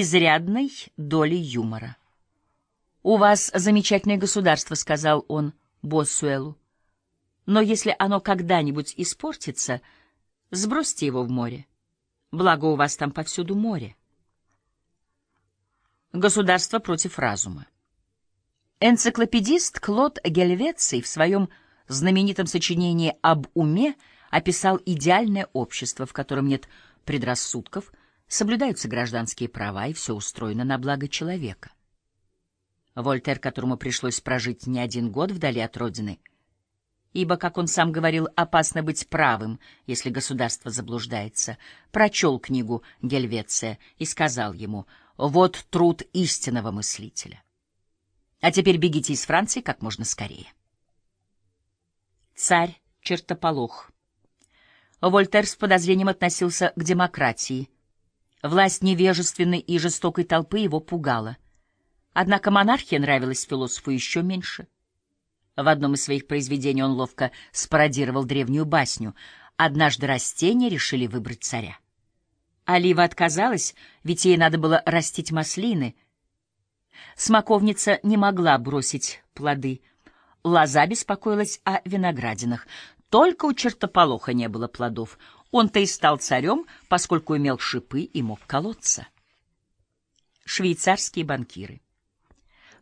изрядной долей юмора. «У вас замечательное государство», — сказал он Боссуэлу. «Но если оно когда-нибудь испортится, сбросьте его в море. Благо у вас там повсюду море». Государство против разума. Энциклопедист Клод Гельвеций в своем знаменитом сочинении «Об уме» описал идеальное общество, в котором нет предрассудков, соблюдаются гражданские права и все устроено на благо человека. Вольтер, которому пришлось прожить не один год вдали от родины, ибо, как он сам говорил, опасно быть правым, если государство заблуждается, прочел книгу Гельвеция и сказал ему «Вот труд истинного мыслителя». А теперь бегите из Франции как можно скорее. Царь чертополох. Вольтер с подозрением относился к демократии. Власть невежественной и жестокой толпы его пугала. Однако монархия нравилась философу еще меньше. В одном из своих произведений он ловко спародировал древнюю басню. Однажды растения решили выбрать царя. Олива отказалась, ведь ей надо было растить маслины. Смоковница не могла бросить плоды. Лоза беспокоилась о виноградинах. Только у чертополоха не было плодов. Он-то и стал царем, поскольку имел шипы и мог колоться. Швейцарские банкиры.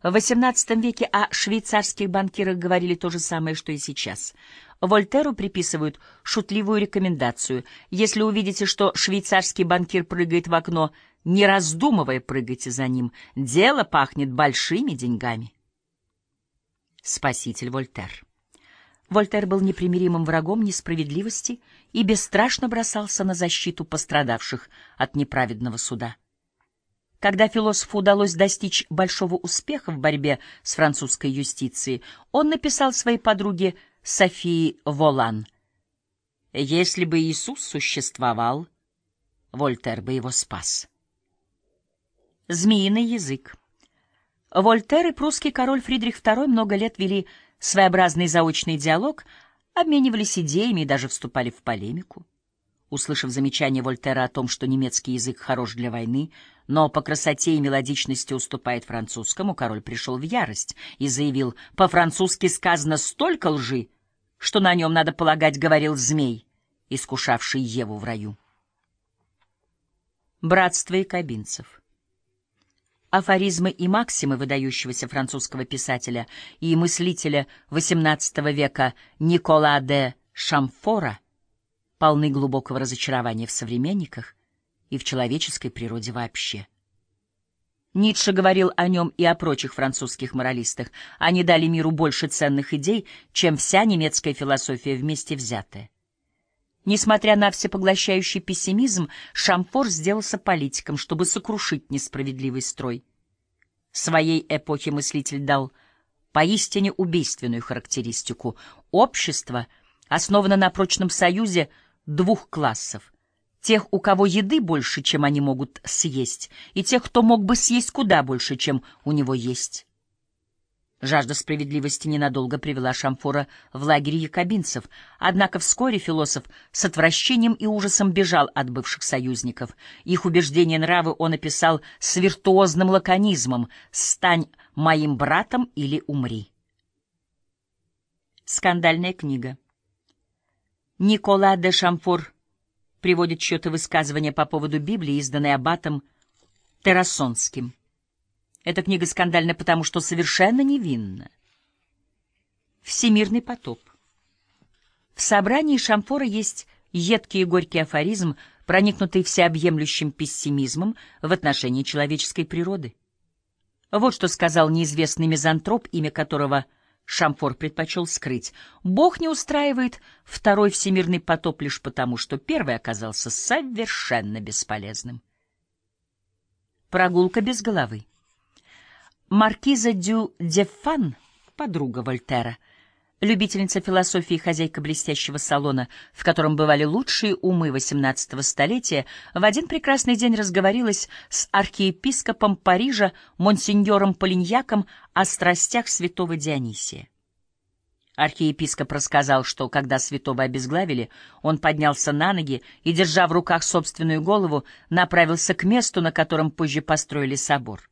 В XVIII веке о швейцарских банкирах говорили то же самое, что и сейчас. Вольтеру приписывают шутливую рекомендацию. Если увидите, что швейцарский банкир прыгает в окно, не раздумывая, прыгайте за ним. Дело пахнет большими деньгами. Спаситель Вольтер. Вольтер был непримиримым врагом несправедливости и бесстрашно бросался на защиту пострадавших от неправедного суда. Когда философу удалось достичь большого успеха в борьбе с французской юстицией, он написал своей подруге Софии Волан. «Если бы Иисус существовал, Вольтер бы его спас». Змеиный язык. Вольтер и прусский король Фридрих II много лет вели своеобразный заочный диалог, обменивались идеями и даже вступали в полемику. Услышав замечание Вольтера о том, что немецкий язык хорош для войны, но по красоте и мелодичности уступает французскому, король пришел в ярость и заявил, по-французски сказано столько лжи, что на нем, надо полагать, говорил змей, искушавший Еву в раю. Братство якобинцев Афоризмы и максимы выдающегося французского писателя и мыслителя XVIII века Никола де Шамфора полны глубокого разочарования в современниках и в человеческой природе вообще. Ницше говорил о нем и о прочих французских моралистах. Они дали миру больше ценных идей, чем вся немецкая философия вместе взятая. Несмотря на всепоглощающий пессимизм, Шамфор сделался политиком, чтобы сокрушить несправедливый строй. Своей эпохе мыслитель дал поистине убийственную характеристику. Общество основано на прочном союзе двух классов. Тех, у кого еды больше, чем они могут съесть, и тех, кто мог бы съесть куда больше, чем у него есть. Жажда справедливости ненадолго привела Шамфора в лагерь якобинцев, однако вскоре философ с отвращением и ужасом бежал от бывших союзников. Их убеждения нравы он описал с виртуозным лаконизмом «Стань моим братом или умри». Скандальная книга Никола де Шамфор приводит чье-то высказывание по поводу Библии, изданной аббатом Террасонским. Эта книга скандальна потому, что совершенно невинна. Всемирный потоп. В собрании Шамфора есть едкий и горький афоризм, проникнутый всеобъемлющим пессимизмом в отношении человеческой природы. Вот что сказал неизвестный мизантроп, имя которого — Шамфор предпочел скрыть. Бог не устраивает второй всемирный потоп лишь потому, что первый оказался совершенно бесполезным. Прогулка без головы. Маркиза дю Дефан, подруга Вольтера, любительница философии и хозяйка блестящего салона, в котором бывали лучшие умы XVIII столетия, в один прекрасный день разговорилась с архиепископом Парижа, монсеньором Полиньяком, о страстях святого Дионисия. Архиепископ рассказал, что, когда святого обезглавили, он поднялся на ноги и, держа в руках собственную голову, направился к месту, на котором позже построили собор.